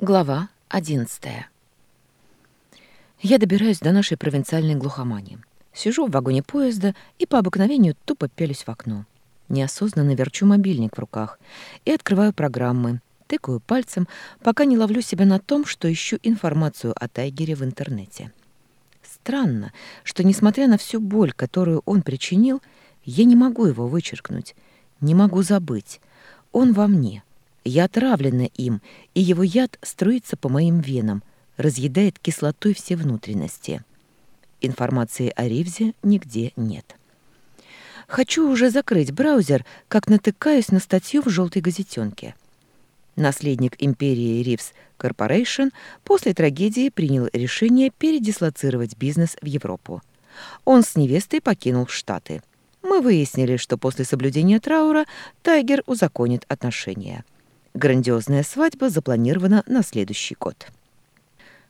Глава одиннадцатая. Я добираюсь до нашей провинциальной глухомани. Сижу в вагоне поезда и по обыкновению тупо пялюсь в окно. Неосознанно верчу мобильник в руках и открываю программы, тыкаю пальцем, пока не ловлю себя на том, что ищу информацию о Тайгере в интернете. Странно, что, несмотря на всю боль, которую он причинил, я не могу его вычеркнуть, не могу забыть. Он во мне — я отравлена им, и его яд струится по моим венам, разъедает кислотой все внутренности. Информации о Ривзе нигде нет. Хочу уже закрыть браузер, как натыкаюсь на статью в желтой газетенке. Наследник империи Ривз Корпорейшн после трагедии принял решение передислоцировать бизнес в Европу. Он с невестой покинул Штаты. Мы выяснили, что после соблюдения траура Тайгер узаконит отношения. Грандиозная свадьба запланирована на следующий год.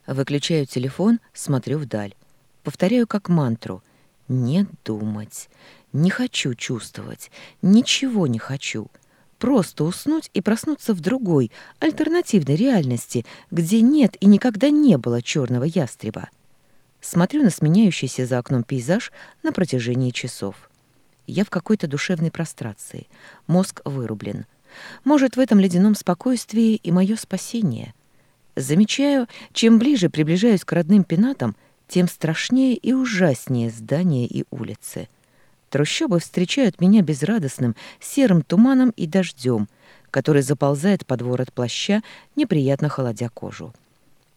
Выключаю телефон, смотрю вдаль. Повторяю как мантру. Не думать. Не хочу чувствовать. Ничего не хочу. Просто уснуть и проснуться в другой, альтернативной реальности, где нет и никогда не было черного ястреба. Смотрю на сменяющийся за окном пейзаж на протяжении часов. Я в какой-то душевной прострации. Мозг вырублен. Может, в этом ледяном спокойствии и мое спасение. Замечаю, чем ближе приближаюсь к родным пенатам, тем страшнее и ужаснее здания и улицы. Трущобы встречают меня безрадостным, серым туманом и дождем, который заползает под ворот плаща, неприятно холодя кожу.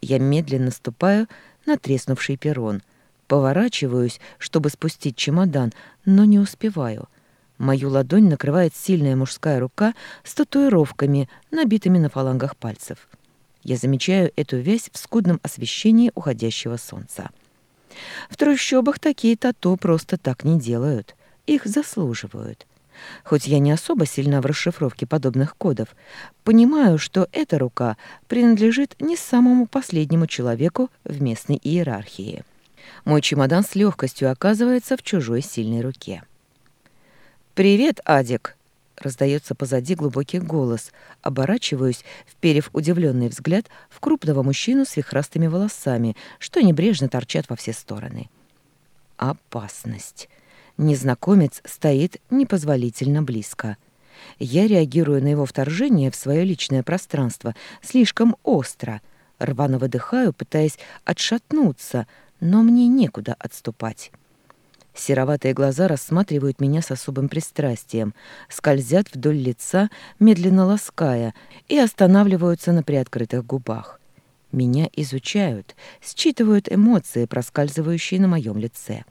Я медленно ступаю на треснувший перрон, поворачиваюсь, чтобы спустить чемодан, но не успеваю — Мою ладонь накрывает сильная мужская рука с татуировками, набитыми на фалангах пальцев. Я замечаю эту вязь в скудном освещении уходящего солнца. В трущобах такие тату просто так не делают. Их заслуживают. Хоть я не особо сильна в расшифровке подобных кодов, понимаю, что эта рука принадлежит не самому последнему человеку в местной иерархии. Мой чемодан с легкостью оказывается в чужой сильной руке. «Привет, Адик!» — раздается позади глубокий голос. Оборачиваюсь, вперев удивленный взгляд в крупного мужчину с вихрастыми волосами, что небрежно торчат во все стороны. Опасность. Незнакомец стоит непозволительно близко. Я реагирую на его вторжение в свое личное пространство слишком остро. Рвано выдыхаю, пытаясь отшатнуться, но мне некуда отступать. Сероватые глаза рассматривают меня с особым пристрастием, скользят вдоль лица, медленно лаская, и останавливаются на приоткрытых губах. Меня изучают, считывают эмоции, проскальзывающие на моем лице.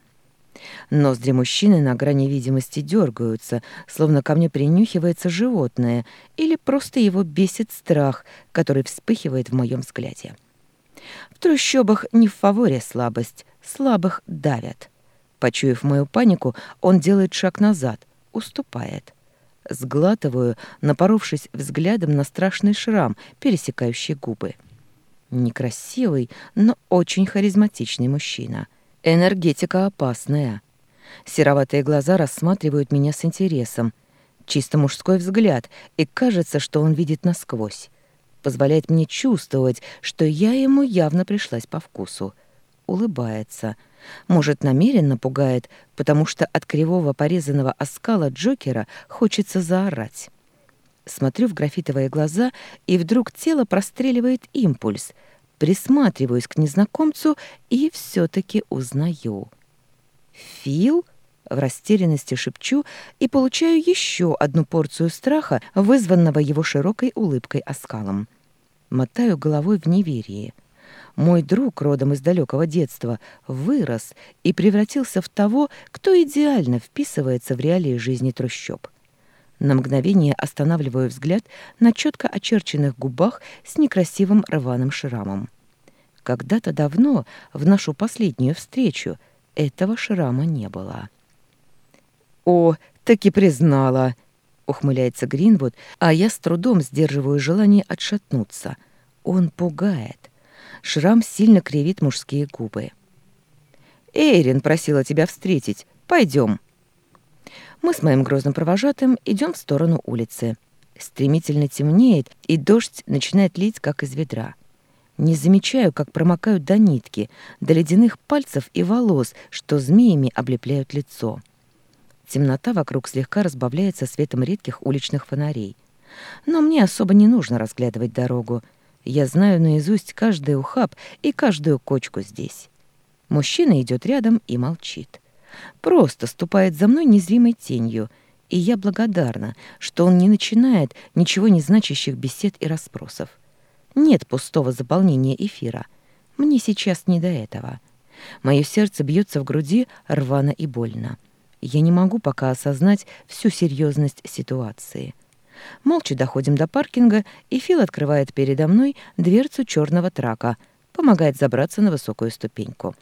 Ноздри мужчины на грани видимости дергаются, словно ко мне принюхивается животное, или просто его бесит страх, который вспыхивает в моем взгляде. В трущобах не в фаворе слабость, слабых давят. Почуяв мою панику, он делает шаг назад, уступает. Сглатываю, напоровшись взглядом на страшный шрам, пересекающий губы. Некрасивый, но очень харизматичный мужчина. Энергетика опасная. Сероватые глаза рассматривают меня с интересом. Чисто мужской взгляд, и кажется, что он видит насквозь. Позволяет мне чувствовать, что я ему явно пришлась по вкусу. Улыбается — может, намеренно пугает, потому что от кривого порезанного оскала Джокера хочется заорать. Смотрю в графитовые глаза, и вдруг тело простреливает импульс. Присматриваюсь к незнакомцу и все таки узнаю. «Фил?» В растерянности шепчу и получаю еще одну порцию страха, вызванного его широкой улыбкой оскалом. Мотаю головой в неверии. Мой друг, родом из далекого детства, вырос и превратился в того, кто идеально вписывается в реалии жизни трущоб. На мгновение останавливаю взгляд на четко очерченных губах с некрасивым рваным шрамом. Когда-то давно, в нашу последнюю встречу, этого шрама не было. «О, таки признала!» — ухмыляется Гринвуд, а я с трудом сдерживаю желание отшатнуться. Он пугает. Шрам сильно кривит мужские губы. «Эйрин просила тебя встретить. Пойдем». Мы с моим грозным провожатым идем в сторону улицы. Стремительно темнеет, и дождь начинает лить, как из ведра. Не замечаю, как промокают до нитки, до ледяных пальцев и волос, что змеями облепляют лицо. Темнота вокруг слегка разбавляется светом редких уличных фонарей. Но мне особо не нужно разглядывать дорогу. Я знаю наизусть каждый ухаб и каждую кочку здесь. Мужчина идет рядом и молчит. Просто ступает за мной незримой тенью, и я благодарна, что он не начинает ничего не значащих бесед и расспросов. Нет пустого заполнения эфира. Мне сейчас не до этого. Мое сердце бьется в груди рвано и больно. Я не могу пока осознать всю серьезность ситуации. Молча доходим до паркинга, и Фил открывает передо мной дверцу черного трака, помогает забраться на высокую ступеньку.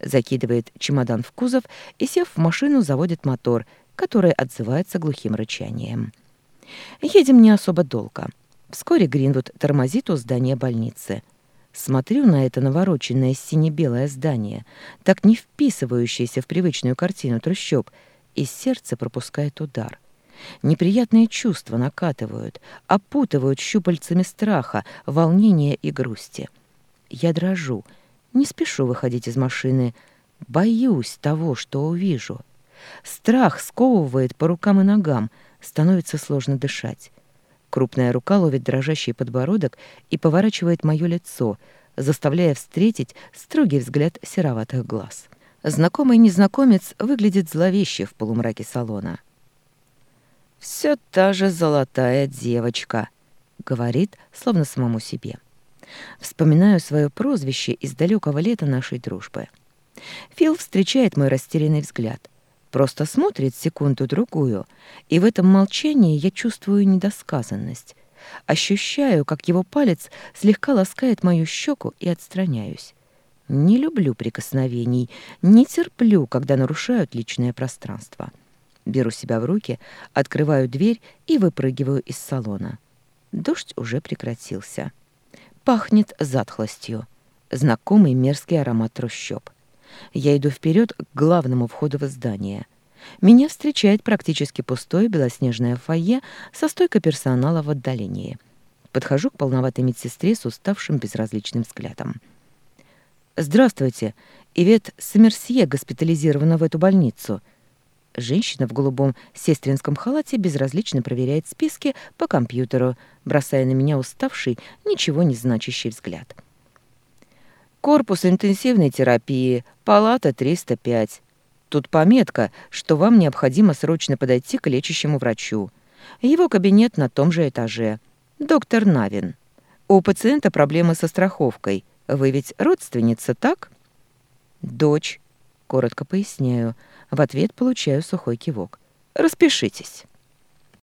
Закидывает чемодан в кузов и, сев в машину, заводит мотор, который отзывается глухим рычанием. Едем не особо долго. Вскоре Гринвуд тормозит у здания больницы. Смотрю на это навороченное сине-белое здание, так не вписывающееся в привычную картину трущоб, и сердце пропускает удар. Неприятные чувства накатывают, опутывают щупальцами страха, волнения и грусти. Я дрожу, не спешу выходить из машины, боюсь того, что увижу. Страх сковывает по рукам и ногам, становится сложно дышать. Крупная рука ловит дрожащий подбородок и поворачивает моё лицо, заставляя встретить строгий взгляд сероватых глаз. Знакомый незнакомец выглядит зловеще в полумраке салона. «Всё та же золотая девочка», — говорит, словно самому себе. Вспоминаю свое прозвище из далекого лета нашей дружбы. Фил встречает мой растерянный взгляд. Просто смотрит секунду-другую, и в этом молчании я чувствую недосказанность. Ощущаю, как его палец слегка ласкает мою щеку и отстраняюсь. Не люблю прикосновений, не терплю, когда нарушают личное пространство. Беру себя в руки, открываю дверь и выпрыгиваю из салона. Дождь уже прекратился. Пахнет затхлостью. Знакомый мерзкий аромат трущоб. Я иду вперед к главному входу в здание. Меня встречает практически пустое белоснежное фойе со стойкой персонала в отдалении. Подхожу к полноватой медсестре с уставшим безразличным взглядом. «Здравствуйте. Ивет Сомерсье госпитализирована в эту больницу». Женщина в голубом сестринском халате безразлично проверяет списки по компьютеру, бросая на меня уставший, ничего не значащий взгляд. «Корпус интенсивной терапии, палата 305. Тут пометка, что вам необходимо срочно подойти к лечащему врачу. Его кабинет на том же этаже. Доктор Навин. У пациента проблемы со страховкой – вы ведь родственница, так? Дочь. Коротко поясняю. В ответ получаю сухой кивок. Распишитесь.